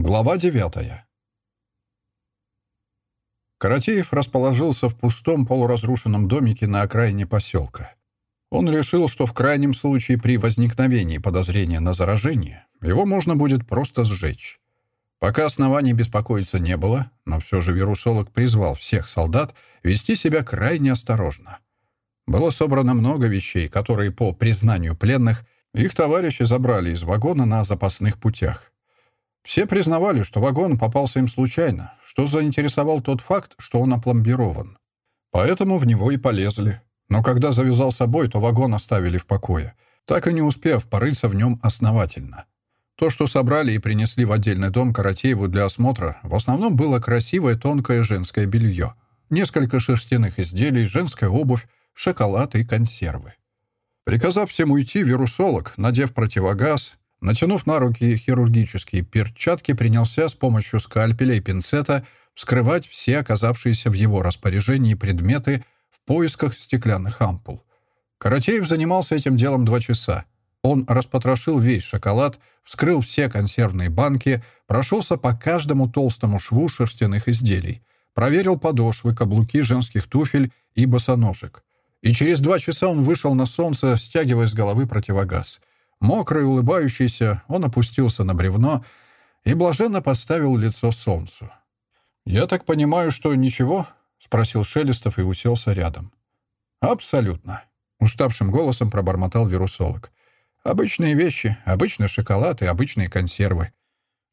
Глава девятая. Каратеев расположился в пустом полуразрушенном домике на окраине поселка. Он решил, что в крайнем случае при возникновении подозрения на заражение его можно будет просто сжечь. Пока оснований беспокоиться не было, но все же вирусолог призвал всех солдат вести себя крайне осторожно. Было собрано много вещей, которые, по признанию пленных, их товарищи забрали из вагона на запасных путях. Все признавали, что вагон попался им случайно, что заинтересовал тот факт, что он опломбирован. Поэтому в него и полезли. Но когда завязал собой, то вагон оставили в покое, так и не успев порыться в нем основательно. То, что собрали и принесли в отдельный дом Каратееву для осмотра, в основном было красивое тонкое женское белье, несколько шерстяных изделий, женская обувь, шоколад и консервы. Приказав всем уйти, вирусолог, надев противогаз, Натянув на руки хирургические перчатки, принялся с помощью скальпеля и пинцета вскрывать все оказавшиеся в его распоряжении предметы в поисках стеклянных ампул. Каратеев занимался этим делом два часа. Он распотрошил весь шоколад, вскрыл все консервные банки, прошелся по каждому толстому шву шерстяных изделий, проверил подошвы, каблуки женских туфель и босоножек. И через два часа он вышел на солнце, стягивая с головы противогаз. Мокрый, улыбающийся, он опустился на бревно и блаженно поставил лицо солнцу. «Я так понимаю, что ничего?» — спросил Шелестов и уселся рядом. «Абсолютно», — уставшим голосом пробормотал вирусолог. «Обычные вещи, обычный шоколад и обычные консервы.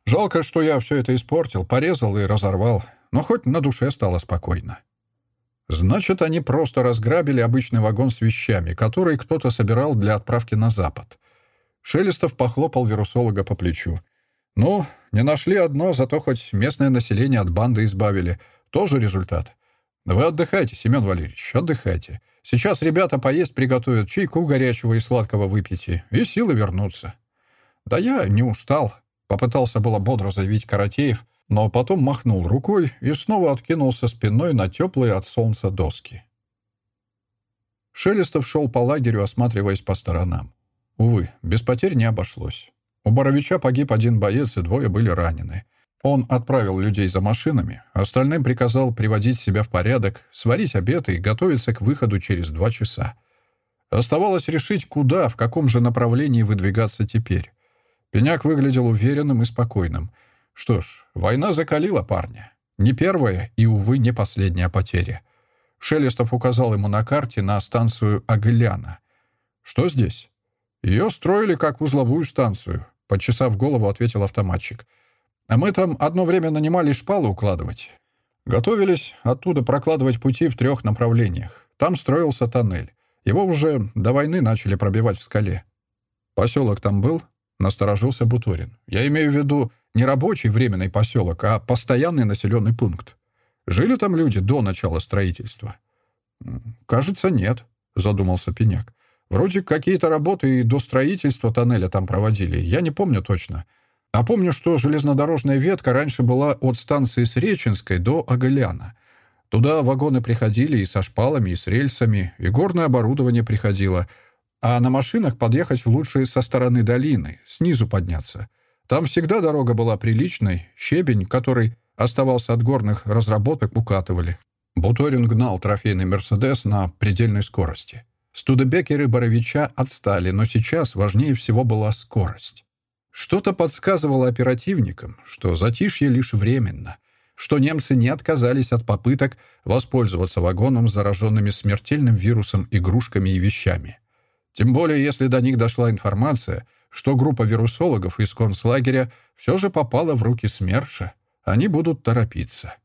Жалко, что я все это испортил, порезал и разорвал, но хоть на душе стало спокойно». Значит, они просто разграбили обычный вагон с вещами, который кто-то собирал для отправки на запад. Шелестов похлопал вирусолога по плечу. «Ну, не нашли одно, зато хоть местное население от банды избавили. Тоже результат. Вы отдыхайте, Семен Валерьевич, отдыхайте. Сейчас ребята поесть приготовят, чайку горячего и сладкого выпейте, и силы вернутся». «Да я не устал», — попытался было бодро заявить Каратеев, но потом махнул рукой и снова откинулся спиной на теплые от солнца доски. Шелестов шел по лагерю, осматриваясь по сторонам. Увы, без потерь не обошлось. У Боровича погиб один боец, и двое были ранены. Он отправил людей за машинами, остальным приказал приводить себя в порядок, сварить обед и готовиться к выходу через два часа. Оставалось решить, куда, в каком же направлении выдвигаться теперь. Пеняк выглядел уверенным и спокойным. Что ж, война закалила парня. Не первая и, увы, не последняя потеря. Шелестов указал ему на карте на станцию Агыляна. «Что здесь?» «Ее строили как узловую станцию», — почесав голову, ответил автоматчик. «А мы там одно время нанимали шпалы укладывать. Готовились оттуда прокладывать пути в трех направлениях. Там строился тоннель. Его уже до войны начали пробивать в скале. Поселок там был?» — насторожился Буторин. «Я имею в виду не рабочий временный поселок, а постоянный населенный пункт. Жили там люди до начала строительства?» «Кажется, нет», — задумался Пеняк. Вроде какие-то работы и до строительства тоннеля там проводили. Я не помню точно. А помню, что железнодорожная ветка раньше была от станции Среченской до Оголяна. Туда вагоны приходили и со шпалами, и с рельсами, и горное оборудование приходило. А на машинах подъехать лучше со стороны долины, снизу подняться. Там всегда дорога была приличной, щебень, который оставался от горных разработок, укатывали. Буторин гнал трофейный «Мерседес» на предельной скорости. Студебекеры Боровича отстали, но сейчас важнее всего была скорость. Что-то подсказывало оперативникам, что затишье лишь временно, что немцы не отказались от попыток воспользоваться вагоном с зараженными смертельным вирусом игрушками и вещами. Тем более, если до них дошла информация, что группа вирусологов из концлагеря все же попала в руки СМЕРШа, они будут торопиться.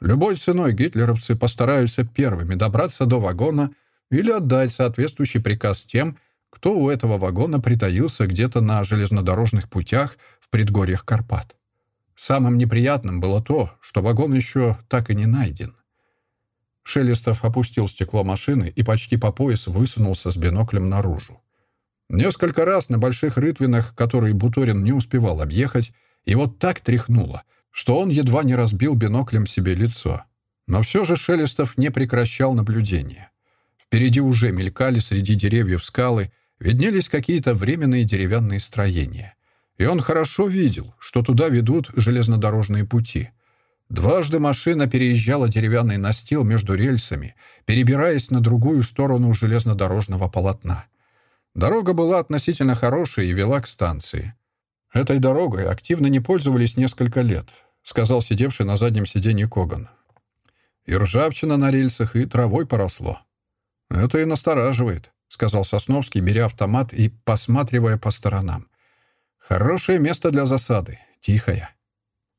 Любой ценой гитлеровцы постараются первыми добраться до вагона или отдать соответствующий приказ тем, кто у этого вагона притаился где-то на железнодорожных путях в предгорьях Карпат. Самым неприятным было то, что вагон еще так и не найден. Шелестов опустил стекло машины и почти по пояс высунулся с биноклем наружу. Несколько раз на больших рытвинах, которые Буторин не успевал объехать, его так тряхнуло, что он едва не разбил биноклем себе лицо. Но все же Шелестов не прекращал наблюдения. Впереди уже мелькали среди деревьев скалы, виднелись какие-то временные деревянные строения. и он хорошо видел, что туда ведут железнодорожные пути. Дважды машина переезжала деревянный настил между рельсами, перебираясь на другую сторону железнодорожного полотна. Дорога была относительно хорошая и вела к станции. Этой дорогой активно не пользовались несколько лет, сказал сидевший на заднем сиденье Коган. И ржавчина на рельсах, и травой поросло. Это и настораживает, сказал Сосновский, беря автомат и посматривая по сторонам. Хорошее место для засады, тихое.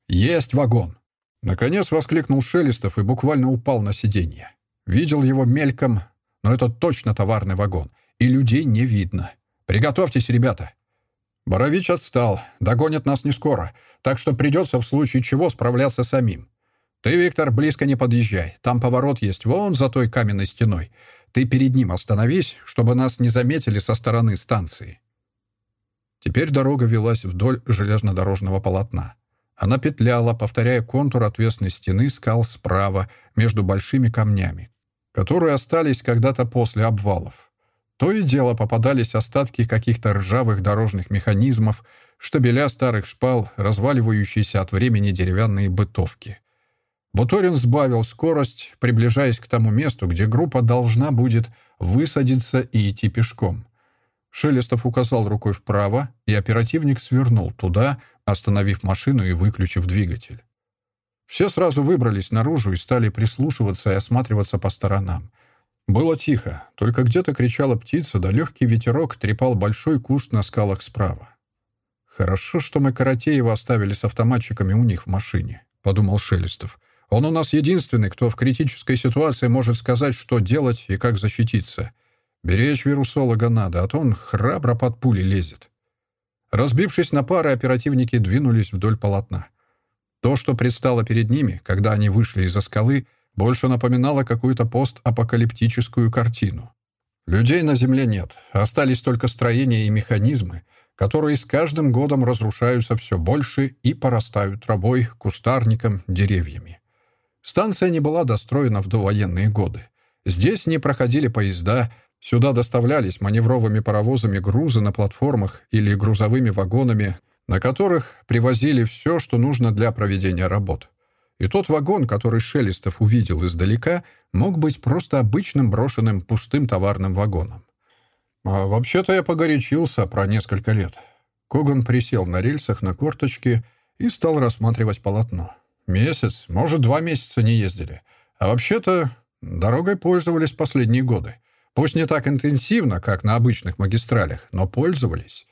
Есть вагон. Наконец воскликнул Шелестов и буквально упал на сиденье. Видел его мельком, но это точно товарный вагон, и людей не видно. Приготовьтесь, ребята. Борович отстал, догонит нас не скоро, так что придется в случае чего справляться самим. «Ты, Виктор, близко не подъезжай. Там поворот есть вон за той каменной стеной. Ты перед ним остановись, чтобы нас не заметили со стороны станции». Теперь дорога велась вдоль железнодорожного полотна. Она петляла, повторяя контур отвесной стены скал справа, между большими камнями, которые остались когда-то после обвалов. То и дело попадались остатки каких-то ржавых дорожных механизмов, штабеля старых шпал, разваливающиеся от времени деревянные бытовки. Буторин сбавил скорость, приближаясь к тому месту, где группа должна будет высадиться и идти пешком. Шелестов указал рукой вправо, и оперативник свернул туда, остановив машину и выключив двигатель. Все сразу выбрались наружу и стали прислушиваться и осматриваться по сторонам. Было тихо, только где-то кричала птица, да легкий ветерок трепал большой куст на скалах справа. «Хорошо, что мы Каратеева оставили с автоматчиками у них в машине», — подумал Шелестов. Он у нас единственный, кто в критической ситуации может сказать, что делать и как защититься. Беречь вирусолога надо, а то он храбро под пули лезет. Разбившись на пары, оперативники двинулись вдоль полотна. То, что предстало перед ними, когда они вышли из-за скалы, больше напоминало какую-то постапокалиптическую картину. Людей на Земле нет, остались только строения и механизмы, которые с каждым годом разрушаются все больше и порастают травой, кустарником, деревьями. Станция не была достроена в довоенные годы. Здесь не проходили поезда, сюда доставлялись маневровыми паровозами грузы на платформах или грузовыми вагонами, на которых привозили все, что нужно для проведения работ. И тот вагон, который Шелестов увидел издалека, мог быть просто обычным брошенным пустым товарным вагоном. А вообще-то я погорячился про несколько лет. Коган присел на рельсах на корточки и стал рассматривать полотно. Месяц, может, два месяца не ездили. А вообще-то дорогой пользовались последние годы. Пусть не так интенсивно, как на обычных магистралях, но пользовались.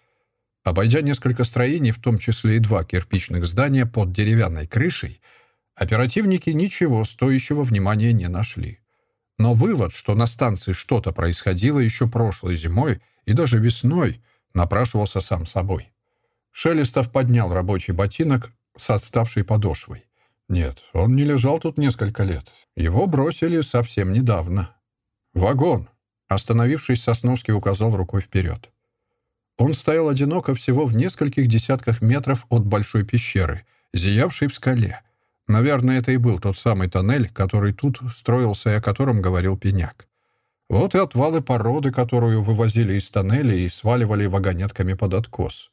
Обойдя несколько строений, в том числе и два кирпичных здания под деревянной крышей, оперативники ничего стоящего внимания не нашли. Но вывод, что на станции что-то происходило еще прошлой зимой и даже весной, напрашивался сам собой. Шелестов поднял рабочий ботинок с отставшей подошвой. Нет, он не лежал тут несколько лет. Его бросили совсем недавно. «Вагон!» Остановившись, Сосновский указал рукой вперед. Он стоял одиноко всего в нескольких десятках метров от большой пещеры, зиявшей в скале. Наверное, это и был тот самый тоннель, который тут строился и о котором говорил Пеняк. Вот и отвалы породы, которую вывозили из тоннеля и сваливали вагонетками под откос.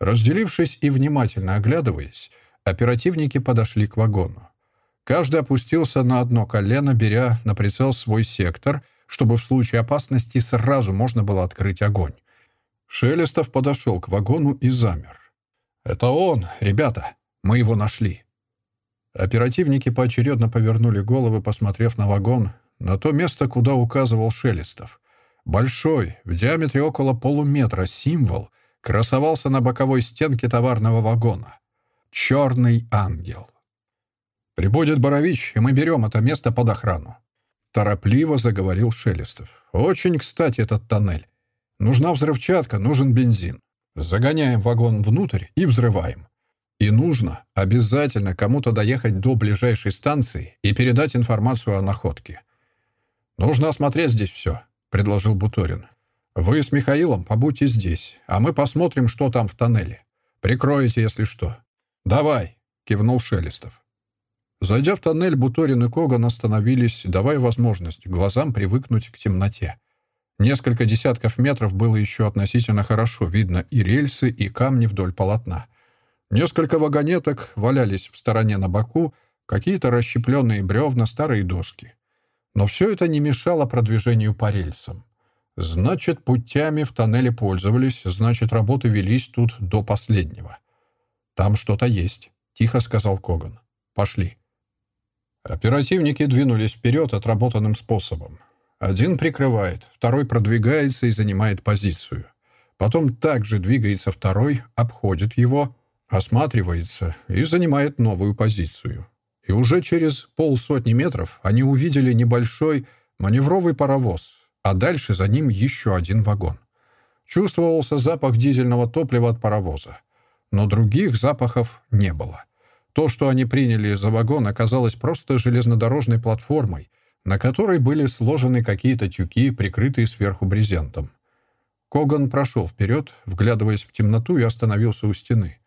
Разделившись и внимательно оглядываясь, Оперативники подошли к вагону. Каждый опустился на одно колено, беря на прицел свой сектор, чтобы в случае опасности сразу можно было открыть огонь. Шелестов подошел к вагону и замер. «Это он, ребята! Мы его нашли!» Оперативники поочередно повернули головы, посмотрев на вагон, на то место, куда указывал Шелестов. Большой, в диаметре около полуметра, символ красовался на боковой стенке товарного вагона. Черный ангел. «Прибудет Борович, и мы берем это место под охрану», — торопливо заговорил Шелестов. «Очень кстати этот тоннель. Нужна взрывчатка, нужен бензин. Загоняем вагон внутрь и взрываем. И нужно обязательно кому-то доехать до ближайшей станции и передать информацию о находке. Нужно осмотреть здесь все», — предложил Буторин. «Вы с Михаилом побудьте здесь, а мы посмотрим, что там в тоннеле. Прикроете, если что. «Давай!» — кивнул Шелестов. Зайдя в тоннель, Буторин и Коган остановились, давая возможность глазам привыкнуть к темноте. Несколько десятков метров было еще относительно хорошо видно и рельсы, и камни вдоль полотна. Несколько вагонеток валялись в стороне на боку, какие-то расщепленные бревна, старые доски. Но все это не мешало продвижению по рельсам. Значит, путями в тоннеле пользовались, значит, работы велись тут до последнего. «Там что-то есть», — тихо сказал Коган. «Пошли». Оперативники двинулись вперед отработанным способом. Один прикрывает, второй продвигается и занимает позицию. Потом также двигается второй, обходит его, осматривается и занимает новую позицию. И уже через полсотни метров они увидели небольшой маневровый паровоз, а дальше за ним еще один вагон. Чувствовался запах дизельного топлива от паровоза. Но других запахов не было. То, что они приняли за вагон, оказалось просто железнодорожной платформой, на которой были сложены какие-то тюки, прикрытые сверху брезентом. Коган прошел вперед, вглядываясь в темноту, и остановился у стены.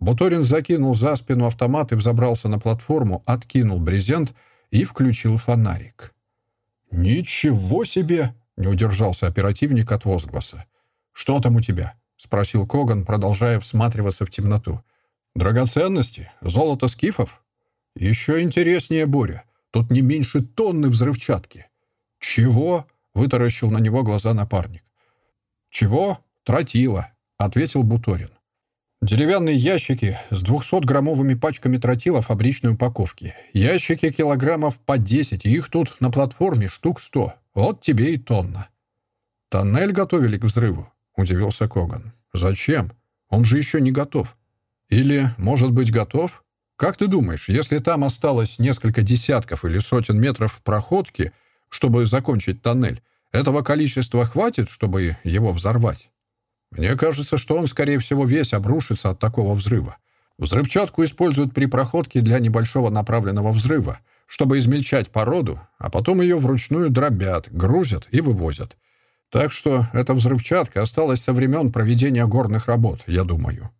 Буторин закинул за спину автомат и взобрался на платформу, откинул брезент и включил фонарик. «Ничего себе!» — не удержался оперативник от возгласа. «Что там у тебя?» — спросил Коган, продолжая всматриваться в темноту. «Драгоценности? Золото скифов?» «Еще интереснее, Боря. Тут не меньше тонны взрывчатки». «Чего?» — вытаращил на него глаза напарник. «Чего?» «Тротила», — ответил Буторин. «Деревянные ящики с 200-граммовыми пачками тротила фабричной упаковки. Ящики килограммов по 10, и их тут на платформе штук 100. Вот тебе и тонна». «Тоннель готовили к взрыву?» — удивился Коган. «Зачем? Он же еще не готов». «Или, может быть, готов?» Как ты думаешь, если там осталось несколько десятков или сотен метров проходки, чтобы закончить тоннель, этого количества хватит, чтобы его взорвать? Мне кажется, что он, скорее всего, весь обрушится от такого взрыва. Взрывчатку используют при проходке для небольшого направленного взрыва, чтобы измельчать породу, а потом ее вручную дробят, грузят и вывозят. Так что эта взрывчатка осталась со времен проведения горных работ, я думаю.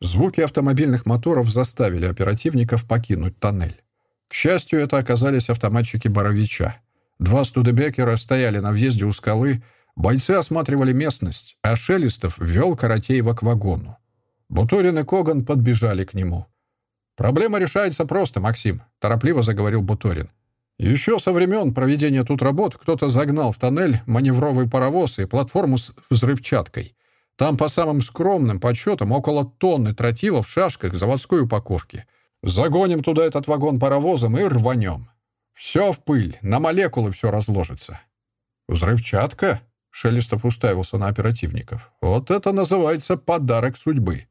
Звуки автомобильных моторов заставили оперативников покинуть тоннель. К счастью, это оказались автоматчики Боровича. Два студебекера стояли на въезде у скалы, бойцы осматривали местность, а Шелестов вел Каратеева к вагону. Буторин и Коган подбежали к нему. «Проблема решается просто, Максим», — торопливо заговорил Буторин. «Еще со времен проведения тут работ кто-то загнал в тоннель маневровый паровоз и платформу с взрывчаткой. Там, по самым скромным подсчетам, около тонны тротила в шашках заводской упаковки. Загоним туда этот вагон паровозом и рванем. Все в пыль, на молекулы все разложится. Взрывчатка? Шелестов уставился на оперативников. Вот это называется подарок судьбы.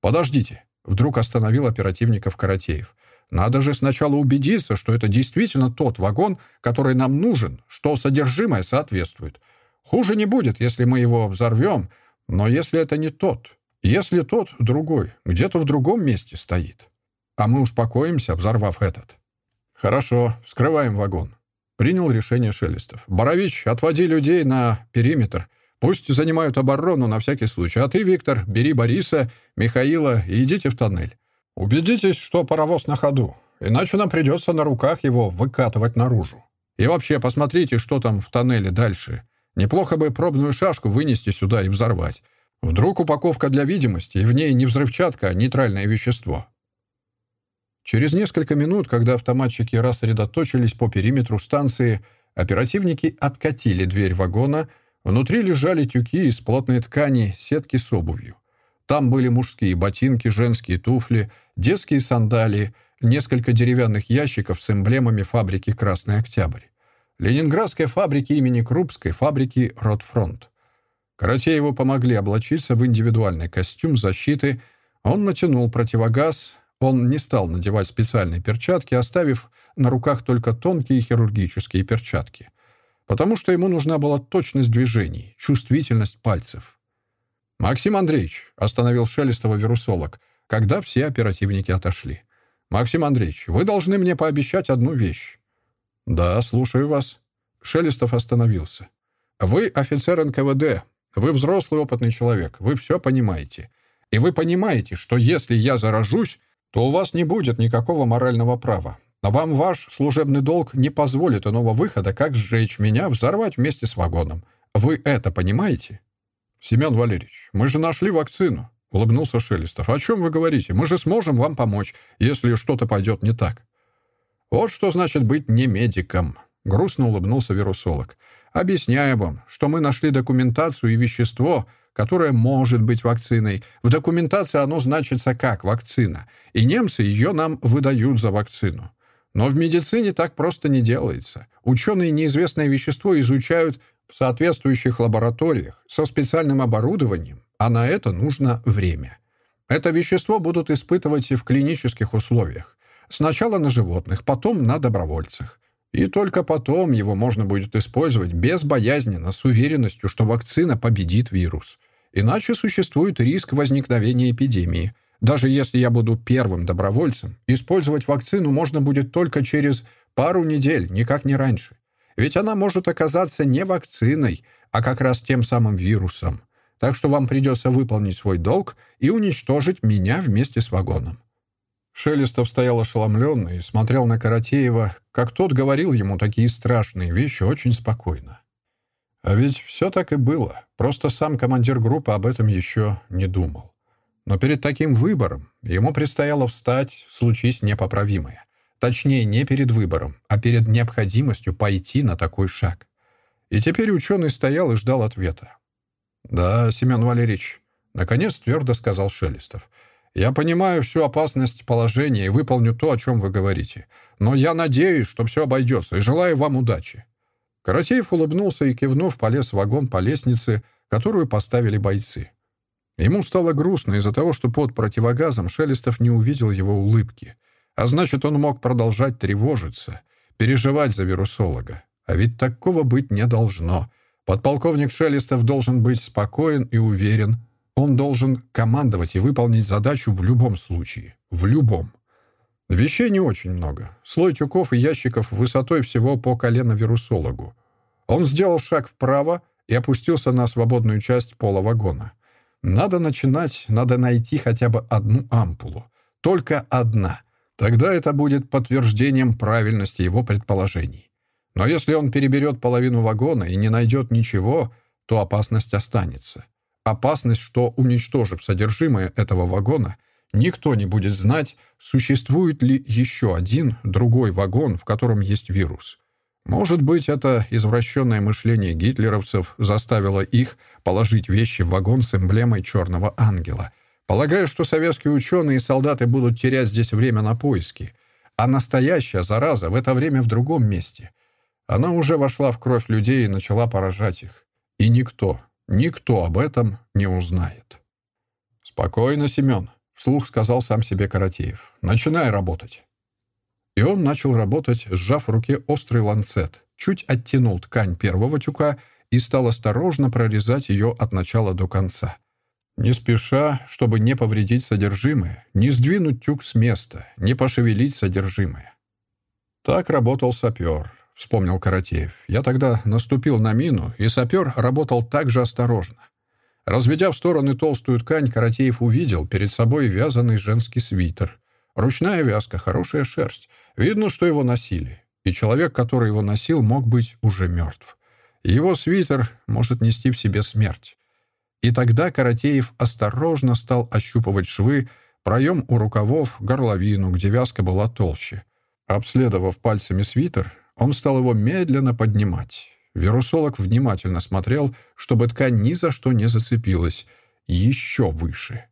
Подождите. Вдруг остановил оперативников Каратеев. Надо же сначала убедиться, что это действительно тот вагон, который нам нужен, что содержимое соответствует. Хуже не будет, если мы его взорвем, но если это не тот, если тот другой, где-то в другом месте стоит, а мы успокоимся, взорвав этот. Хорошо, вскрываем вагон. Принял решение Шелестов. Борович, отводи людей на периметр. Пусть занимают оборону на всякий случай. А ты, Виктор, бери Бориса, Михаила и идите в тоннель. Убедитесь, что паровоз на ходу. Иначе нам придется на руках его выкатывать наружу. И вообще, посмотрите, что там в тоннеле дальше. Неплохо бы пробную шашку вынести сюда и взорвать. Вдруг упаковка для видимости, и в ней не взрывчатка, а нейтральное вещество. Через несколько минут, когда автоматчики рассредоточились по периметру станции, оперативники откатили дверь вагона, внутри лежали тюки из плотной ткани, сетки с обувью. Там были мужские ботинки, женские туфли, детские сандалии, несколько деревянных ящиков с эмблемами фабрики «Красный Октябрь». Ленинградской фабрики имени Крупской, фабрики «Ротфронт». Каратееву помогли облачиться в индивидуальный костюм защиты. Он натянул противогаз. Он не стал надевать специальные перчатки, оставив на руках только тонкие хирургические перчатки. Потому что ему нужна была точность движений, чувствительность пальцев. «Максим Андреевич», — остановил Шелестова вирусолог, когда все оперативники отошли. «Максим Андреевич, вы должны мне пообещать одну вещь. «Да, слушаю вас». Шелестов остановился. «Вы офицер НКВД. Вы взрослый опытный человек. Вы все понимаете. И вы понимаете, что если я заражусь, то у вас не будет никакого морального права. Но вам ваш служебный долг не позволит иного выхода, как сжечь меня, взорвать вместе с вагоном. Вы это понимаете?» «Семен Валерьевич, мы же нашли вакцину», — улыбнулся Шелестов. «О чем вы говорите? Мы же сможем вам помочь, если что-то пойдет не так». «Вот что значит быть не медиком», — грустно улыбнулся вирусолог. «Объясняю вам, что мы нашли документацию и вещество, которое может быть вакциной. В документации оно значится как вакцина, и немцы ее нам выдают за вакцину. Но в медицине так просто не делается. Ученые неизвестное вещество изучают в соответствующих лабораториях со специальным оборудованием, а на это нужно время. Это вещество будут испытывать и в клинических условиях. Сначала на животных, потом на добровольцах. И только потом его можно будет использовать безбоязненно, с уверенностью, что вакцина победит вирус. Иначе существует риск возникновения эпидемии. Даже если я буду первым добровольцем, использовать вакцину можно будет только через пару недель, никак не раньше. Ведь она может оказаться не вакциной, а как раз тем самым вирусом. Так что вам придется выполнить свой долг и уничтожить меня вместе с вагоном». Шелестов стоял ошеломленный и смотрел на Каратеева, как тот говорил ему такие страшные вещи очень спокойно. А ведь все так и было, просто сам командир группы об этом еще не думал. Но перед таким выбором ему предстояло встать, случись непоправимое. Точнее, не перед выбором, а перед необходимостью пойти на такой шаг. И теперь ученый стоял и ждал ответа. «Да, Семен Валерьевич», — наконец твердо сказал Шелестов, «я понимаю всю опасность положения и выполню то, о чем вы говорите. Но я надеюсь, что все обойдется, и желаю вам удачи». Каратеев улыбнулся и, кивнув, полез в вагон по лестнице, которую поставили бойцы. Ему стало грустно из-за того, что под противогазом Шелестов не увидел его улыбки — а значит, он мог продолжать тревожиться, переживать за вирусолога. А ведь такого быть не должно. Подполковник Шелестов должен быть спокоен и уверен. Он должен командовать и выполнить задачу в любом случае. В любом. Вещей не очень много. Слой тюков и ящиков высотой всего по колено вирусологу. Он сделал шаг вправо и опустился на свободную часть пола вагона. Надо начинать, надо найти хотя бы одну ампулу. Только одна — Тогда это будет подтверждением правильности его предположений. Но если он переберет половину вагона и не найдет ничего, то опасность останется. Опасность, что, уничтожив содержимое этого вагона, никто не будет знать, существует ли еще один, другой вагон, в котором есть вирус. Может быть, это извращенное мышление гитлеровцев заставило их положить вещи в вагон с эмблемой черного ангела — Полагаю, что советские ученые и солдаты будут терять здесь время на поиски. А настоящая зараза в это время в другом месте. Она уже вошла в кровь людей и начала поражать их. И никто, никто об этом не узнает. «Спокойно, Семен», — вслух сказал сам себе Каратеев. «Начинай работать». И он начал работать, сжав в руке острый ланцет, чуть оттянул ткань первого тюка и стал осторожно прорезать ее от начала до конца. Не спеша, чтобы не повредить содержимое, не сдвинуть тюк с места, не пошевелить содержимое. Так работал сапер, вспомнил Каратеев. Я тогда наступил на мину, и сапер работал так же осторожно. Разведя в стороны толстую ткань, Каратеев увидел перед собой вязаный женский свитер. Ручная вязка, хорошая шерсть. Видно, что его носили. И человек, который его носил, мог быть уже мертв. Его свитер может нести в себе смерть. И тогда Каратеев осторожно стал ощупывать швы, проем у рукавов, горловину, где вязка была толще. Обследовав пальцами свитер, он стал его медленно поднимать. Вирусолог внимательно смотрел, чтобы ткань ни за что не зацепилась. Еще выше.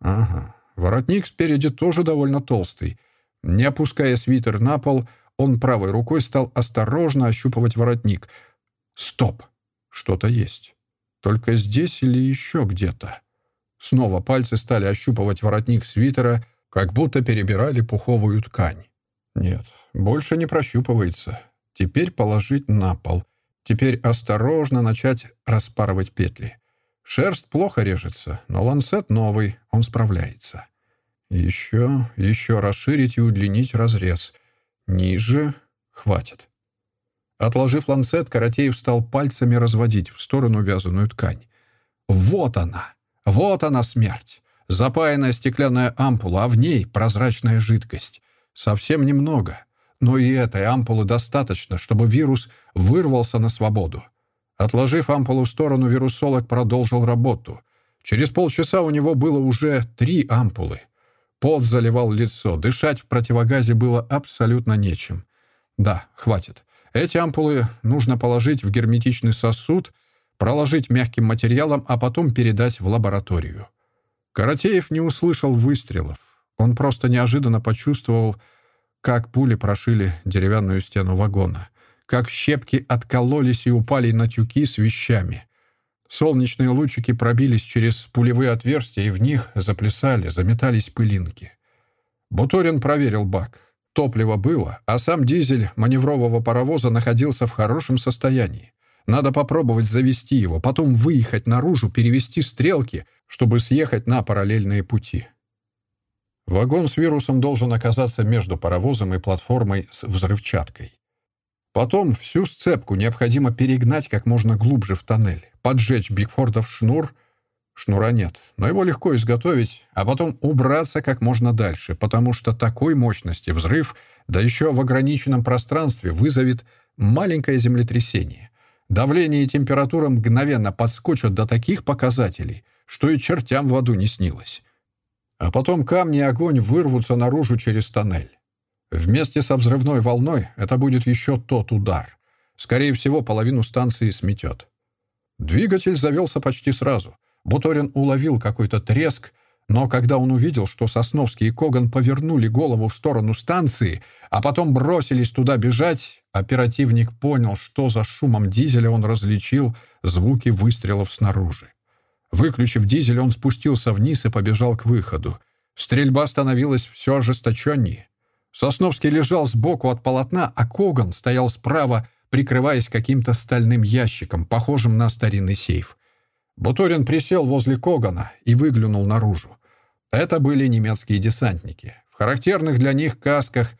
Ага, воротник спереди тоже довольно толстый. Не опуская свитер на пол, он правой рукой стал осторожно ощупывать воротник. Стоп! Что-то есть. Только здесь или еще где-то. Снова пальцы стали ощупывать воротник свитера, как будто перебирали пуховую ткань. Нет, больше не прощупывается. Теперь положить на пол. Теперь осторожно начать распарывать петли. Шерсть плохо режется, но ланцет новый, он справляется. Еще, еще расширить и удлинить разрез. Ниже хватит. Отложив ланцет, Каратеев стал пальцами разводить в сторону вязаную ткань. Вот она! Вот она смерть! Запаянная стеклянная ампула, а в ней прозрачная жидкость. Совсем немного. но и этой ампулы достаточно, чтобы вирус вырвался на свободу. Отложив ампулу в сторону, вирусолог продолжил работу. Через полчаса у него было уже три ампулы. Пот заливал лицо, дышать в противогазе было абсолютно нечем. Да, хватит. Эти ампулы нужно положить в герметичный сосуд, проложить мягким материалом, а потом передать в лабораторию. Каратеев не услышал выстрелов. Он просто неожиданно почувствовал, как пули прошили деревянную стену вагона, как щепки откололись и упали на тюки с вещами. Солнечные лучики пробились через пулевые отверстия, и в них заплясали, заметались пылинки. Буторин проверил бак. Топливо было, а сам дизель маневрового паровоза находился в хорошем состоянии. Надо попробовать завести его, потом выехать наружу, перевести стрелки, чтобы съехать на параллельные пути. Вагон с вирусом должен оказаться между паровозом и платформой с взрывчаткой. Потом всю сцепку необходимо перегнать как можно глубже в тоннель, поджечь Бигфордов шнур. Шнура нет, но его легко изготовить, а потом убраться как можно дальше, потому что такой мощности взрыв, да еще в ограниченном пространстве, вызовет маленькое землетрясение. Давление и температура мгновенно подскочат до таких показателей, что и чертям в аду не снилось. А потом камни и огонь вырвутся наружу через тоннель. Вместе со взрывной волной это будет еще тот удар. Скорее всего, половину станции сметет. Двигатель завелся почти сразу. Буторин уловил какой-то треск, но когда он увидел, что Сосновский и Коган повернули голову в сторону станции, а потом бросились туда бежать, оперативник понял, что за шумом дизеля он различил звуки выстрелов снаружи. Выключив дизель, он спустился вниз и побежал к выходу. Стрельба становилась все ожесточеннее. Сосновский лежал сбоку от полотна, а Коган стоял справа, прикрываясь каким-то стальным ящиком, похожим на старинный сейф. Буторин присел возле Когана и выглянул наружу. Это были немецкие десантники, в характерных для них касках,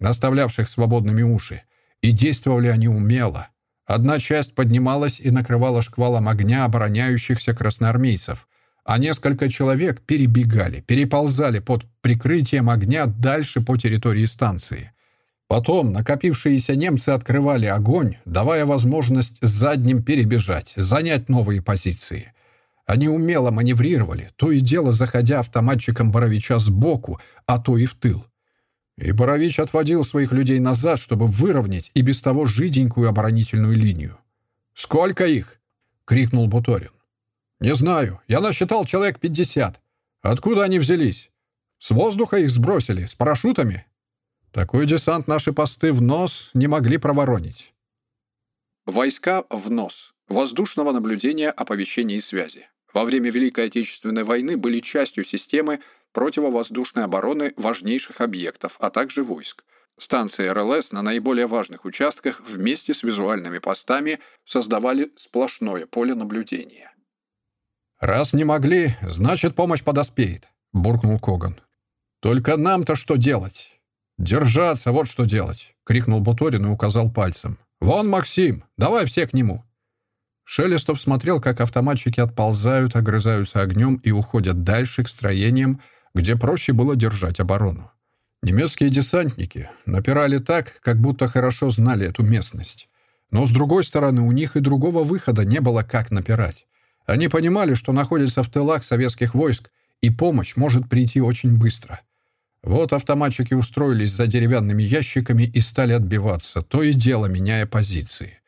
наставлявших свободными уши, и действовали они умело. Одна часть поднималась и накрывала шквалом огня обороняющихся красноармейцев, а несколько человек перебегали, переползали под прикрытием огня дальше по территории станции. Потом накопившиеся немцы открывали огонь, давая возможность задним перебежать, занять новые позиции. Они умело маневрировали, то и дело заходя автоматчиком Боровича сбоку, а то и в тыл. И Борович отводил своих людей назад, чтобы выровнять и без того жиденькую оборонительную линию. «Сколько их?» — крикнул Буторин. «Не знаю. Я насчитал человек пятьдесят. Откуда они взялись? С воздуха их сбросили? С парашютами?» Такой десант наши посты в нос не могли проворонить. Войска в нос. Воздушного наблюдения, оповещения и связи. Во время Великой Отечественной войны были частью системы противовоздушной обороны важнейших объектов, а также войск. Станции РЛС на наиболее важных участках вместе с визуальными постами создавали сплошное поле наблюдения. «Раз не могли, значит, помощь подоспеет», — буркнул Коган. «Только нам-то что делать?» «Держаться, вот что делать!» — крикнул Буторин и указал пальцем. «Вон Максим! Давай все к нему!» Шелестов смотрел, как автоматчики отползают, огрызаются огнем и уходят дальше к строениям, где проще было держать оборону. Немецкие десантники напирали так, как будто хорошо знали эту местность. Но, с другой стороны, у них и другого выхода не было, как напирать. Они понимали, что находятся в тылах советских войск, и помощь может прийти очень быстро. Вот автоматчики устроились за деревянными ящиками и стали отбиваться, то и дело меняя позиции.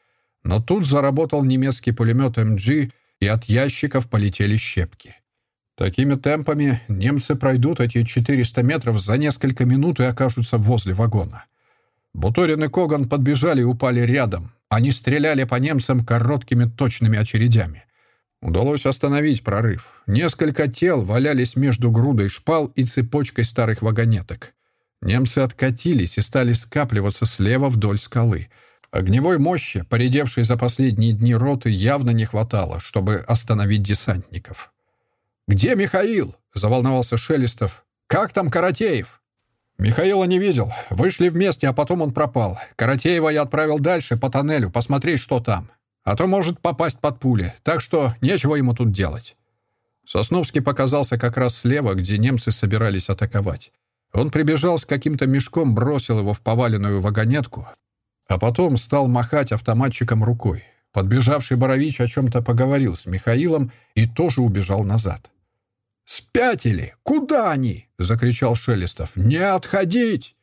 Но тут заработал немецкий пулемет МГ, и от ящиков полетели щепки. Такими темпами немцы пройдут эти 400 метров за несколько минут и окажутся возле вагона. Буторин и Коган подбежали и упали рядом. Они стреляли по немцам короткими точными очередями. Удалось остановить прорыв. Несколько тел валялись между грудой шпал и цепочкой старых вагонеток. Немцы откатились и стали скапливаться слева вдоль скалы. Огневой мощи, поредевшей за последние дни роты, явно не хватало, чтобы остановить десантников. «Где Михаил?» — заволновался Шелестов. «Как там Каратеев?» «Михаила не видел. Вышли вместе, а потом он пропал. Каратеева я отправил дальше, по тоннелю, посмотреть, что там а то может попасть под пули, так что нечего ему тут делать». Сосновский показался как раз слева, где немцы собирались атаковать. Он прибежал с каким-то мешком, бросил его в поваленную вагонетку, а потом стал махать автоматчиком рукой. Подбежавший Борович о чем-то поговорил с Михаилом и тоже убежал назад. «Спятили! Куда они?» — закричал Шелестов. «Не отходить!»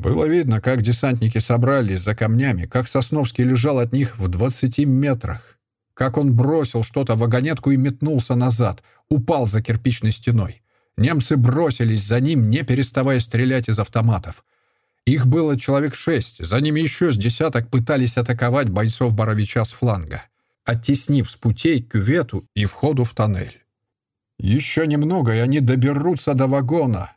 Было видно, как десантники собрались за камнями, как Сосновский лежал от них в двадцати метрах, как он бросил что-то в вагонетку и метнулся назад, упал за кирпичной стеной. Немцы бросились за ним, не переставая стрелять из автоматов. Их было человек шесть, за ними еще с десяток пытались атаковать бойцов Боровича с фланга, оттеснив с путей к кювету и входу в тоннель. Еще немного, и они доберутся до вагона.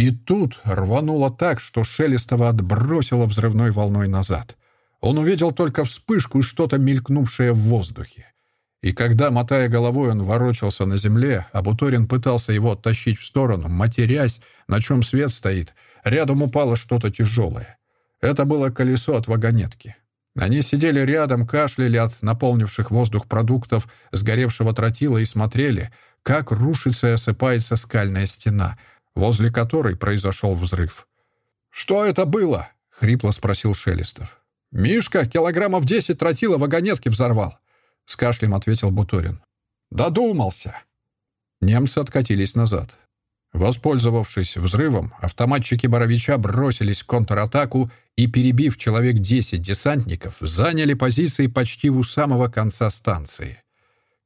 И тут рвануло так, что Шелестова отбросило взрывной волной назад. Он увидел только вспышку и что-то мелькнувшее в воздухе. И когда, мотая головой, он ворочался на земле, а Буторин пытался его оттащить в сторону, матерясь, на чем свет стоит, рядом упало что-то тяжелое. Это было колесо от вагонетки. Они сидели рядом, кашляли от наполнивших воздух продуктов сгоревшего тротила и смотрели, как рушится и осыпается скальная стена, возле которой произошел взрыв. «Что это было?» — хрипло спросил Шелестов. «Мишка килограммов десять тротила вагонетки взорвал», — с кашлем ответил Буторин. «Додумался». Немцы откатились назад. Воспользовавшись взрывом, автоматчики Боровича бросились в контратаку и, перебив человек десять десантников, заняли позиции почти у самого конца станции.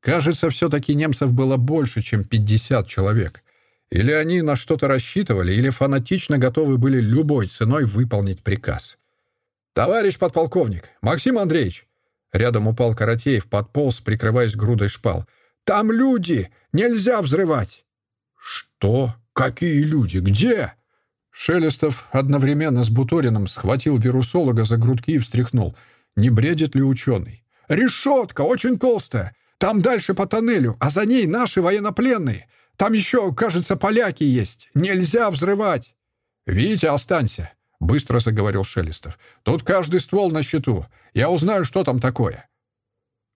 Кажется, все-таки немцев было больше, чем 50 человек. Или они на что-то рассчитывали, или фанатично готовы были любой ценой выполнить приказ. «Товарищ подполковник! Максим Андреевич!» Рядом упал Каратеев, подполз, прикрываясь грудой шпал. «Там люди! Нельзя взрывать!» «Что? Какие люди? Где?» Шелестов одновременно с Буториным схватил вирусолога за грудки и встряхнул. Не бредит ли ученый? «Решетка! Очень толстая! Там дальше по тоннелю, а за ней наши военнопленные. Там еще, кажется, поляки есть. Нельзя взрывать!» «Витя, останься!» — быстро заговорил Шелестов. «Тут каждый ствол на счету. Я узнаю, что там такое».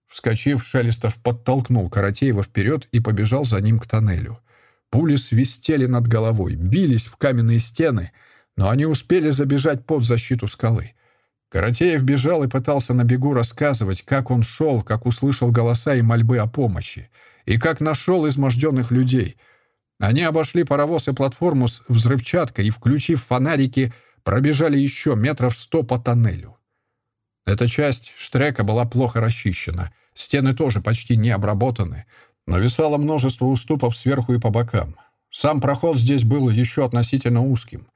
Вскочив, Шелестов подтолкнул Каратеева вперед и побежал за ним к тоннелю. Пули свистели над головой, бились в каменные стены, но они успели забежать под защиту скалы. Каратеев бежал и пытался на бегу рассказывать, как он шел, как услышал голоса и мольбы о помощи, и как нашел изможденных людей. Они обошли паровоз и платформу с взрывчаткой и, включив фонарики, пробежали еще метров сто по тоннелю. Эта часть штрека была плохо расчищена, стены тоже почти не обработаны, Нависало множество уступов сверху и по бокам. Сам проход здесь был еще относительно узким.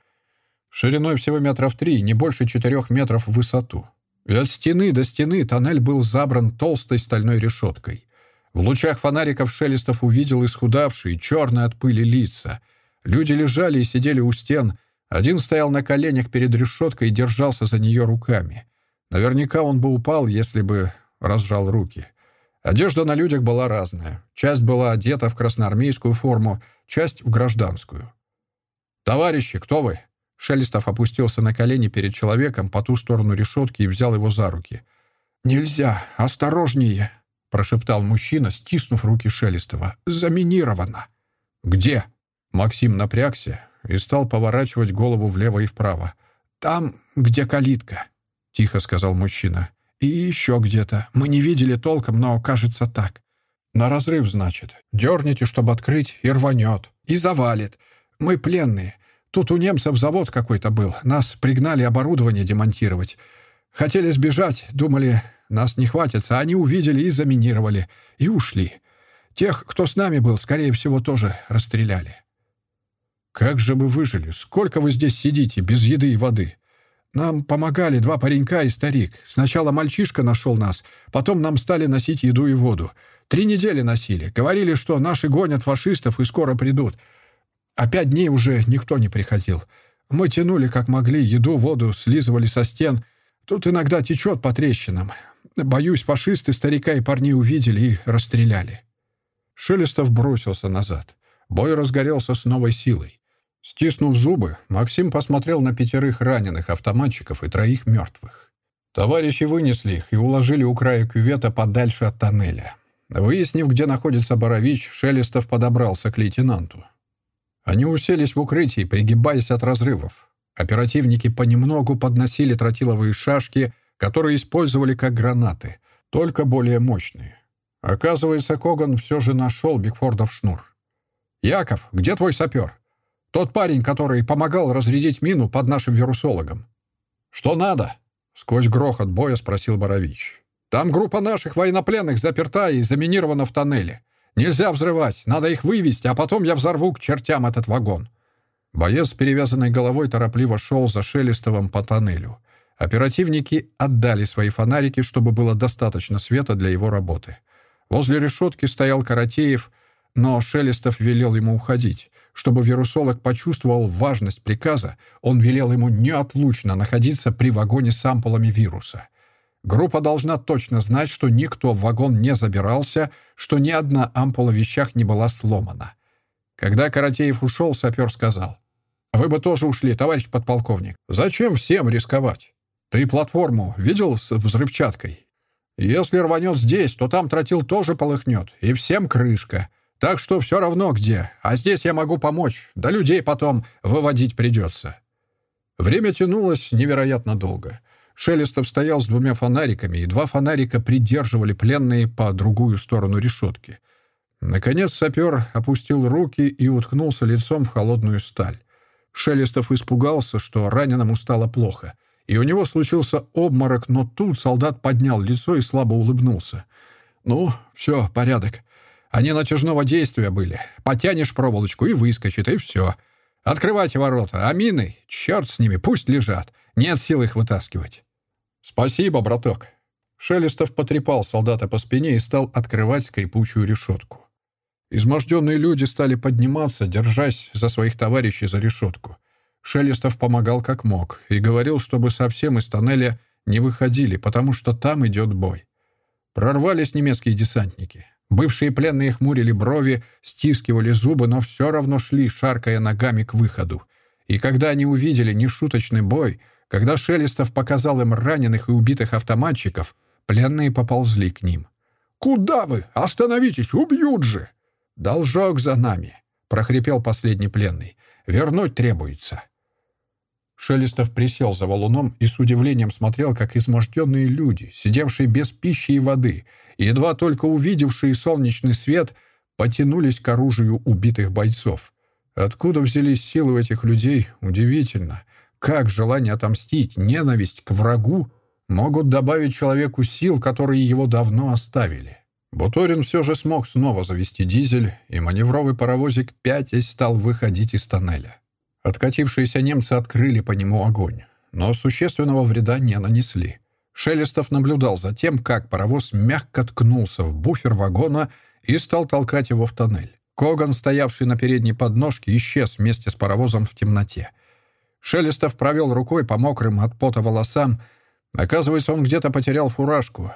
Шириной всего метров три, не больше четырех метров в высоту. И от стены до стены тоннель был забран толстой стальной решеткой. В лучах фонариков Шелестов увидел исхудавшие, черные от пыли лица. Люди лежали и сидели у стен. Один стоял на коленях перед решеткой и держался за нее руками. Наверняка он бы упал, если бы разжал руки. Одежда на людях была разная. Часть была одета в красноармейскую форму, часть — в гражданскую. «Товарищи, кто вы?» Шелестов опустился на колени перед человеком по ту сторону решетки и взял его за руки. «Нельзя! Осторожнее!» — прошептал мужчина, стиснув руки Шелестова. «Заминировано!» «Где?» Максим напрягся и стал поворачивать голову влево и вправо. «Там, где калитка», — тихо сказал мужчина. И еще где-то. Мы не видели толком, но кажется так. На разрыв, значит. Дерните, чтобы открыть, и рванет. И завалит. Мы пленные. Тут у немцев завод какой-то был. Нас пригнали оборудование демонтировать. Хотели сбежать, думали, нас не хватится. Они увидели и заминировали. И ушли. Тех, кто с нами был, скорее всего, тоже расстреляли. «Как же вы выжили? Сколько вы здесь сидите, без еды и воды?» Нам помогали два паренька и старик. Сначала мальчишка нашел нас, потом нам стали носить еду и воду. Три недели носили. Говорили, что наши гонят фашистов и скоро придут. А пять дней уже никто не приходил. Мы тянули, как могли, еду, воду, слизывали со стен. Тут иногда течет по трещинам. Боюсь, фашисты старика и парней увидели и расстреляли. Шелестов бросился назад. Бой разгорелся с новой силой. Стиснув зубы, Максим посмотрел на пятерых раненых автоматчиков и троих мертвых. Товарищи вынесли их и уложили у края кювета подальше от тоннеля. Выяснив, где находится Борович, Шелестов подобрался к лейтенанту. Они уселись в укрытии, пригибаясь от разрывов. Оперативники понемногу подносили тротиловые шашки, которые использовали как гранаты, только более мощные. Оказывается, Коган все же нашел Бигфордов шнур. «Яков, где твой сапер? Тот парень, который помогал разрядить мину под нашим вирусологом». «Что надо?» — сквозь грохот боя спросил Борович. «Там группа наших военнопленных заперта и заминирована в тоннеле. Нельзя взрывать, надо их вывести, а потом я взорву к чертям этот вагон». Боец с перевязанной головой торопливо шел за Шелестовым по тоннелю. Оперативники отдали свои фонарики, чтобы было достаточно света для его работы. Возле решетки стоял Каратеев, но Шелестов велел ему уходить. Чтобы вирусолог почувствовал важность приказа, он велел ему неотлучно находиться при вагоне с ампулами вируса. Группа должна точно знать, что никто в вагон не забирался, что ни одна ампула в вещах не была сломана. Когда Каратеев ушел, сапер сказал, «Вы бы тоже ушли, товарищ подполковник. Зачем всем рисковать? Ты платформу видел с взрывчаткой? Если рванет здесь, то там тротил тоже полыхнет, и всем крышка. Так что все равно где. А здесь я могу помочь, да людей потом выводить придется». Время тянулось невероятно долго. Шелестов стоял с двумя фонариками, и два фонарика придерживали пленные по другую сторону решетки. Наконец сапер опустил руки и уткнулся лицом в холодную сталь. Шелестов испугался, что раненому стало плохо и у него случился обморок, но тут солдат поднял лицо и слабо улыбнулся. «Ну, все, порядок. Они натяжного действия были. Потянешь проволочку и выскочит, и все. Открывайте ворота, а мины, черт с ними, пусть лежат. Нет сил их вытаскивать». «Спасибо, браток». Шелестов потрепал солдата по спине и стал открывать скрипучую решетку. Изможденные люди стали подниматься, держась за своих товарищей за решетку. Шелестов помогал как мог и говорил, чтобы совсем из тоннеля не выходили, потому что там идет бой. Прорвались немецкие десантники. Бывшие пленные хмурили брови, стискивали зубы, но все равно шли, шаркая ногами к выходу. И когда они увидели нешуточный бой, когда Шелестов показал им раненых и убитых автоматчиков, пленные поползли к ним. «Куда вы? Остановитесь! Убьют же!» «Должок за нами!» — прохрипел последний пленный. «Вернуть требуется!» Шелестов присел за валуном и с удивлением смотрел, как изможденные люди, сидевшие без пищи и воды, едва только увидевшие солнечный свет, потянулись к оружию убитых бойцов. Откуда взялись силы этих людей, удивительно. Как желание отомстить, ненависть к врагу могут добавить человеку сил, которые его давно оставили. Буторин все же смог снова завести дизель, и маневровый паровозик пятясь стал выходить из тоннеля. Откатившиеся немцы открыли по нему огонь, но существенного вреда не нанесли. Шелестов наблюдал за тем, как паровоз мягко ткнулся в буфер вагона и стал толкать его в тоннель. Коган, стоявший на передней подножке, исчез вместе с паровозом в темноте. Шелестов провел рукой по мокрым от пота волосам. Оказывается, он где-то потерял фуражку.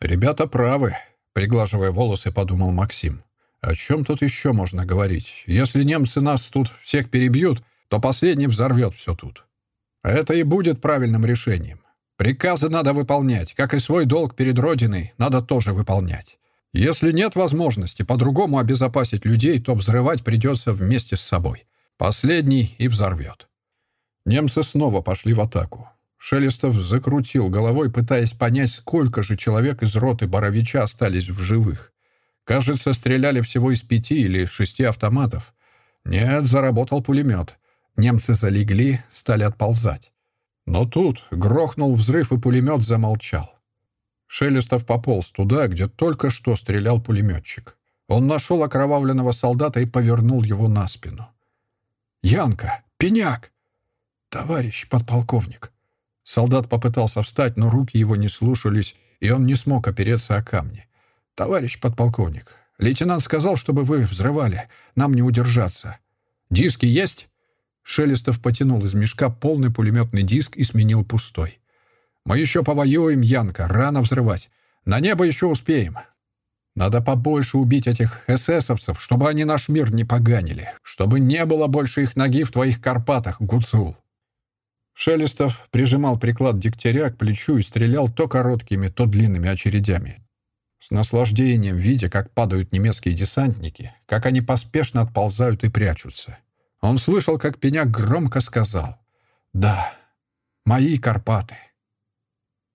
«Ребята правы», — приглаживая волосы, подумал Максим. «О чем тут еще можно говорить? Если немцы нас тут всех перебьют, то последний взорвет все тут. Это и будет правильным решением. Приказы надо выполнять, как и свой долг перед Родиной надо тоже выполнять. Если нет возможности по-другому обезопасить людей, то взрывать придется вместе с собой. Последний и взорвет. Немцы снова пошли в атаку. Шелестов закрутил головой, пытаясь понять, сколько же человек из роты Боровича остались в живых. Кажется, стреляли всего из пяти или шести автоматов. Нет, заработал пулемет. Немцы залегли, стали отползать. Но тут грохнул взрыв, и пулемет замолчал. Шелестов пополз туда, где только что стрелял пулеметчик. Он нашел окровавленного солдата и повернул его на спину. «Янка! Пеняк!» «Товарищ подполковник!» Солдат попытался встать, но руки его не слушались, и он не смог опереться о камни. «Товарищ подполковник, лейтенант сказал, чтобы вы взрывали. Нам не удержаться. Диски есть?» Шелестов потянул из мешка полный пулеметный диск и сменил пустой. «Мы еще повоюем, Янка, рано взрывать. На небо еще успеем. Надо побольше убить этих эсэсовцев, чтобы они наш мир не поганили, чтобы не было больше их ноги в твоих Карпатах, Гуцул». Шелестов прижимал приклад дегтяря к плечу и стрелял то короткими, то длинными очередями. С наслаждением видя, как падают немецкие десантники, как они поспешно отползают и прячутся. Он слышал, как Пеняк громко сказал «Да, мои Карпаты».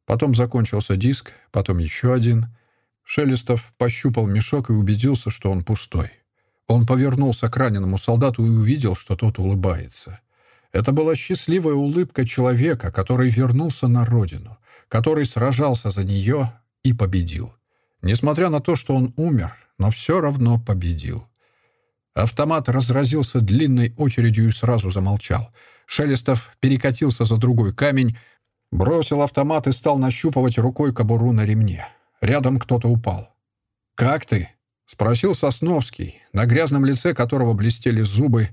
Потом закончился диск, потом еще один. Шелестов пощупал мешок и убедился, что он пустой. Он повернулся к раненому солдату и увидел, что тот улыбается. Это была счастливая улыбка человека, который вернулся на родину, который сражался за нее и победил. Несмотря на то, что он умер, но все равно победил. Автомат разразился длинной очередью и сразу замолчал. Шелестов перекатился за другой камень, бросил автомат и стал нащупывать рукой кобуру на ремне. Рядом кто-то упал. «Как ты?» — спросил Сосновский, на грязном лице которого блестели зубы,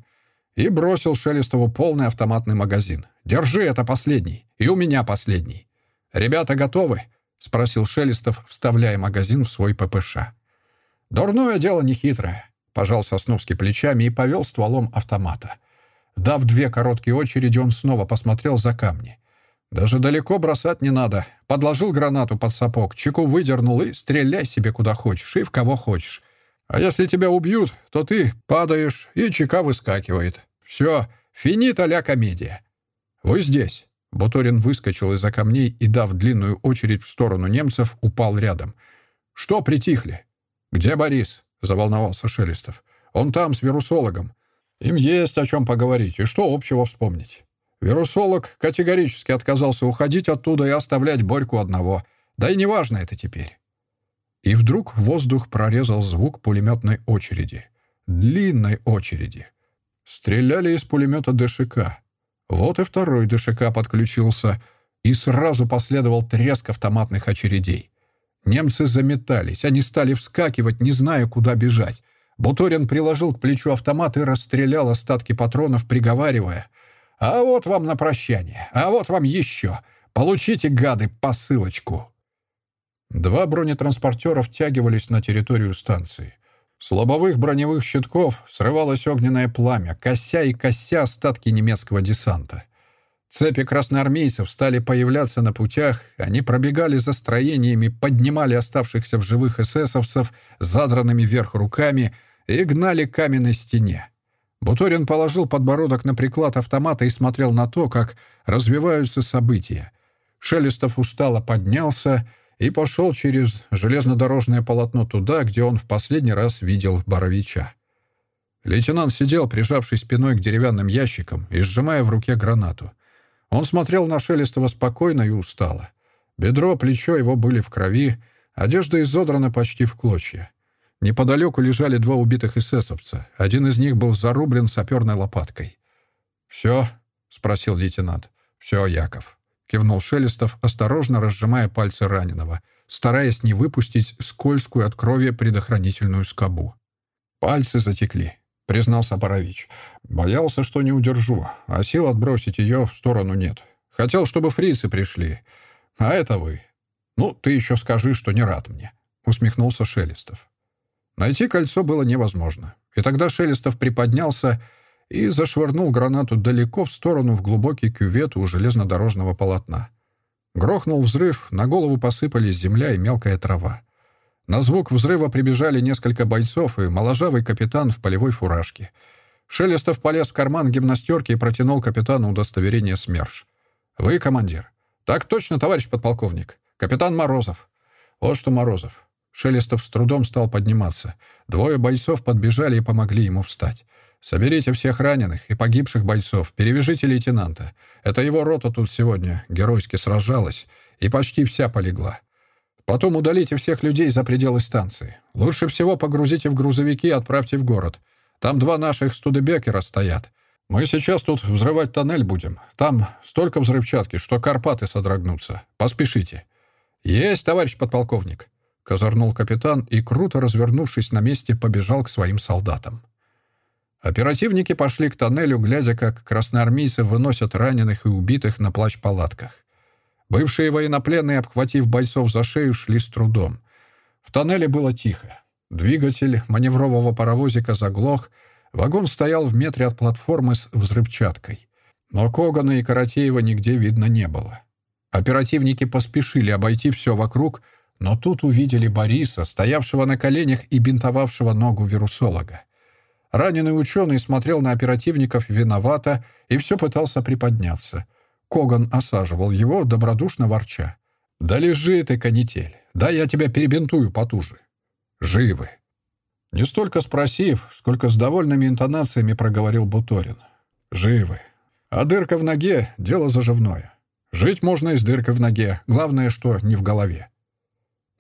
и бросил Шелестову полный автоматный магазин. «Держи, это последний. И у меня последний. Ребята готовы?» — спросил Шелестов, вставляя магазин в свой ППШ. «Дурное дело нехитрое», — пожал Сосновский плечами и повел стволом автомата. Дав две короткие очереди, он снова посмотрел за камни. «Даже далеко бросать не надо. Подложил гранату под сапог, чеку выдернул и стреляй себе куда хочешь и в кого хочешь. А если тебя убьют, то ты падаешь, и чека выскакивает. Все, финита ля комедия. Вы здесь». Буторин выскочил из-за камней и, дав длинную очередь в сторону немцев, упал рядом. «Что притихли?» «Где Борис?» — заволновался Шелестов. «Он там, с вирусологом. Им есть о чем поговорить и что общего вспомнить». Вирусолог категорически отказался уходить оттуда и оставлять Борьку одного. Да и неважно это теперь. И вдруг воздух прорезал звук пулеметной очереди. Длинной очереди. Стреляли из пулемета ДШК. Вот и второй ДШК подключился, и сразу последовал треск автоматных очередей. Немцы заметались, они стали вскакивать, не зная, куда бежать. Буторин приложил к плечу автомат и расстрелял остатки патронов, приговаривая. «А вот вам на прощание, а вот вам еще. Получите, гады, посылочку». Два бронетранспортера втягивались на территорию станции. С лобовых броневых щитков срывалось огненное пламя, кося и кося остатки немецкого десанта. Цепи красноармейцев стали появляться на путях, они пробегали за строениями, поднимали оставшихся в живых эсэсовцев задранными вверх руками и гнали к каменной стене. Буторин положил подбородок на приклад автомата и смотрел на то, как развиваются события. Шелестов устало поднялся и пошел через железнодорожное полотно туда, где он в последний раз видел Боровича. Лейтенант сидел, прижавшись спиной к деревянным ящикам и сжимая в руке гранату. Он смотрел на Шелестова спокойно и устало. Бедро, плечо его были в крови, одежда изодрана почти в клочья. Неподалеку лежали два убитых эсэсовца. Один из них был зарублен саперной лопаткой. «Все?» — спросил лейтенант. «Все, Яков», — кивнул Шелестов, осторожно разжимая пальцы раненого, стараясь не выпустить скользкую от крови предохранительную скобу. Пальцы затекли признался Борович. «Боялся, что не удержу, а сил отбросить ее в сторону нет. Хотел, чтобы фрицы пришли. А это вы. Ну, ты еще скажи, что не рад мне», — усмехнулся Шелестов. Найти кольцо было невозможно. И тогда Шелестов приподнялся и зашвырнул гранату далеко в сторону в глубокий кювет у железнодорожного полотна. Грохнул взрыв, на голову посыпались земля и мелкая трава. На звук взрыва прибежали несколько бойцов и моложавый капитан в полевой фуражке. Шелестов полез в карман гимнастерки и протянул капитану удостоверение СМЕРШ. «Вы командир?» «Так точно, товарищ подполковник. Капитан Морозов». «Вот что Морозов». Шелестов с трудом стал подниматься. Двое бойцов подбежали и помогли ему встать. «Соберите всех раненых и погибших бойцов, перевяжите лейтенанта. Это его рота тут сегодня геройски сражалась, и почти вся полегла. Потом удалите всех людей за пределы станции. Лучше всего погрузите в грузовики и отправьте в город. Там два наших студебекера стоят. Мы сейчас тут взрывать тоннель будем. Там столько взрывчатки, что Карпаты содрогнутся. Поспешите». «Есть, товарищ подполковник», — козырнул капитан и, круто развернувшись на месте, побежал к своим солдатам. Оперативники пошли к тоннелю, глядя, как красноармейцы выносят раненых и убитых на плащ-палатках. Бывшие военнопленные, обхватив бойцов за шею, шли с трудом. В тоннеле было тихо. Двигатель маневрового паровозика заглох, вагон стоял в метре от платформы с взрывчаткой. Но Когана и Каратеева нигде видно не было. Оперативники поспешили обойти все вокруг, но тут увидели Бориса, стоявшего на коленях и бинтовавшего ногу вирусолога. Раненый ученый смотрел на оперативников виновато и все пытался приподняться. Коган осаживал его, добродушно ворча. «Да лежи ты, канитель! Да я тебя перебинтую потуже!» «Живы!» Не столько спросив, сколько с довольными интонациями проговорил Буторин. «Живы. А дырка в ноге — дело заживное. Жить можно и с дыркой в ноге, главное, что не в голове».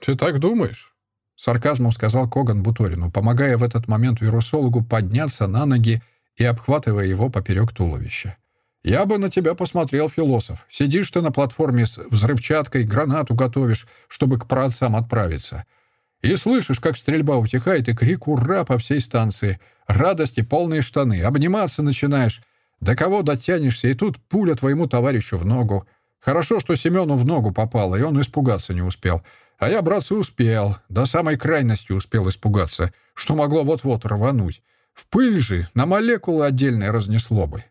«Ты так думаешь?» — сарказмом сказал Коган Буторину, помогая в этот момент вирусологу подняться на ноги и обхватывая его поперек туловища. «Я бы на тебя посмотрел, философ. Сидишь ты на платформе с взрывчаткой, гранату готовишь, чтобы к праотцам отправиться. И слышишь, как стрельба утихает, и крик «Ура!» по всей станции. Радости полные штаны. Обниматься начинаешь. До кого дотянешься, и тут пуля твоему товарищу в ногу. Хорошо, что Семену в ногу попало, и он испугаться не успел. А я, братцы, успел. До самой крайности успел испугаться, что могло вот-вот рвануть. В пыль же на молекулы отдельные разнесло бы.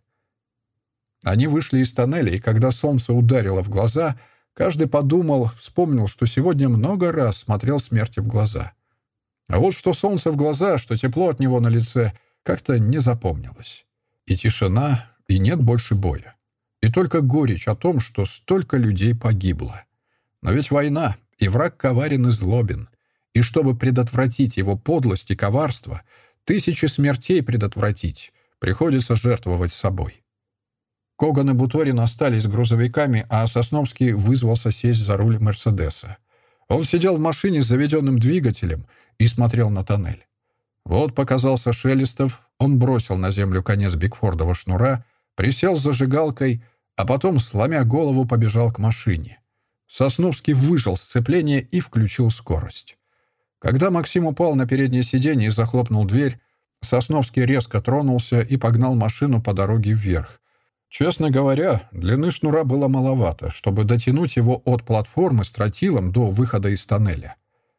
Они вышли из тоннеля, и когда солнце ударило в глаза, каждый подумал, вспомнил, что сегодня много раз смотрел смерти в глаза. А вот что солнце в глаза, что тепло от него на лице, как-то не запомнилось. И тишина, и нет больше боя. И только горечь о том, что столько людей погибло. Но ведь война, и враг коварен и злобен. И чтобы предотвратить его подлость и коварство, тысячи смертей предотвратить, приходится жертвовать собой. Коган и Буторин остались грузовиками, а Сосновский вызвался сесть за руль «Мерседеса». Он сидел в машине с заведенным двигателем и смотрел на тоннель. Вот показался Шелестов, он бросил на землю конец Бигфордова шнура, присел с зажигалкой, а потом, сломя голову, побежал к машине. Сосновский выжил сцепление и включил скорость. Когда Максим упал на переднее сиденье и захлопнул дверь, Сосновский резко тронулся и погнал машину по дороге вверх. Честно говоря, длины шнура было маловато, чтобы дотянуть его от платформы с тротилом до выхода из тоннеля.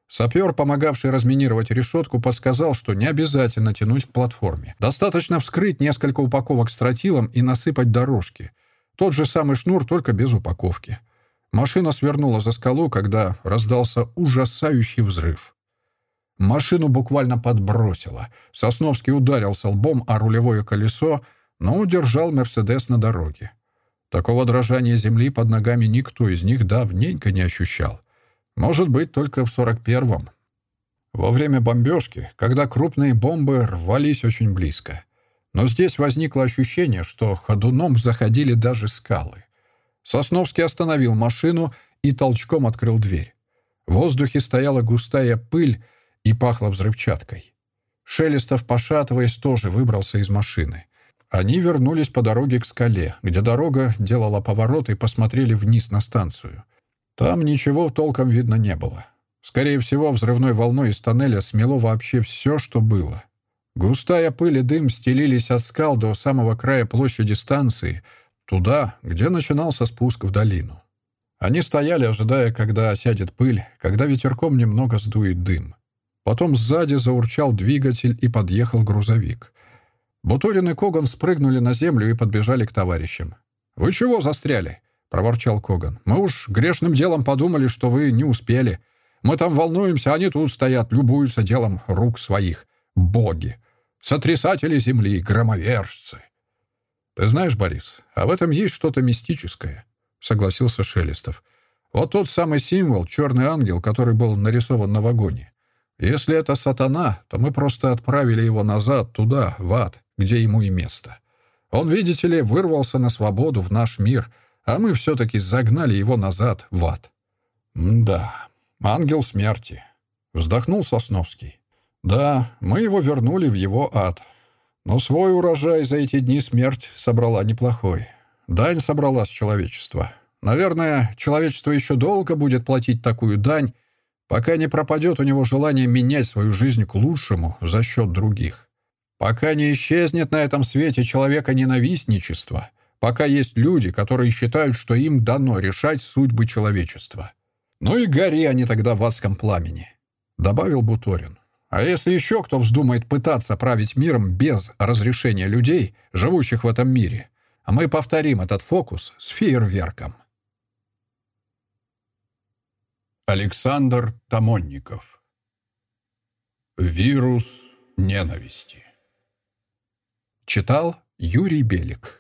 Сапер, помогавший разминировать решетку, подсказал, что не обязательно тянуть к платформе. Достаточно вскрыть несколько упаковок с тротилом и насыпать дорожки. Тот же самый шнур, только без упаковки. Машина свернула за скалу, когда раздался ужасающий взрыв. Машину буквально подбросило. Сосновский ударился лбом о рулевое колесо, но удержал «Мерседес» на дороге. Такого дрожания земли под ногами никто из них давненько не ощущал. Может быть, только в 41-м. Во время бомбежки, когда крупные бомбы рвались очень близко. Но здесь возникло ощущение, что ходуном заходили даже скалы. Сосновский остановил машину и толчком открыл дверь. В воздухе стояла густая пыль и пахло взрывчаткой. Шелестов, пошатываясь, тоже выбрался из машины. Они вернулись по дороге к скале, где дорога делала поворот и посмотрели вниз на станцию. Там ничего толком видно не было. Скорее всего, взрывной волной из тоннеля смело вообще все, что было. Густая пыль и дым стелились от скал до самого края площади станции, туда, где начинался спуск в долину. Они стояли, ожидая, когда осядет пыль, когда ветерком немного сдует дым. Потом сзади заурчал двигатель и подъехал грузовик. Бутурин и Коган спрыгнули на землю и подбежали к товарищам. «Вы чего застряли?» — проворчал Коган. «Мы уж грешным делом подумали, что вы не успели. Мы там волнуемся, они тут стоят, любуются делом рук своих. Боги! Сотрясатели земли, громовержцы!» «Ты знаешь, Борис, а в этом есть что-то мистическое», — согласился Шелестов. «Вот тот самый символ, черный ангел, который был нарисован на вагоне. Если это сатана, то мы просто отправили его назад, туда, в ад, где ему и место. Он, видите ли, вырвался на свободу в наш мир, а мы все-таки загнали его назад в ад. «Да, ангел смерти», — вздохнул Сосновский. «Да, мы его вернули в его ад. Но свой урожай за эти дни смерть собрала неплохой. Дань собрала с человечества. Наверное, человечество еще долго будет платить такую дань, пока не пропадет у него желание менять свою жизнь к лучшему за счет других. Пока не исчезнет на этом свете человека ненавистничество, пока есть люди, которые считают, что им дано решать судьбы человечества. Ну и гори они тогда в адском пламени, — добавил Буторин. А если еще кто вздумает пытаться править миром без разрешения людей, живущих в этом мире, мы повторим этот фокус с фейерверком. Александр Тамонников Вирус ненависти Читал Юрий Белик.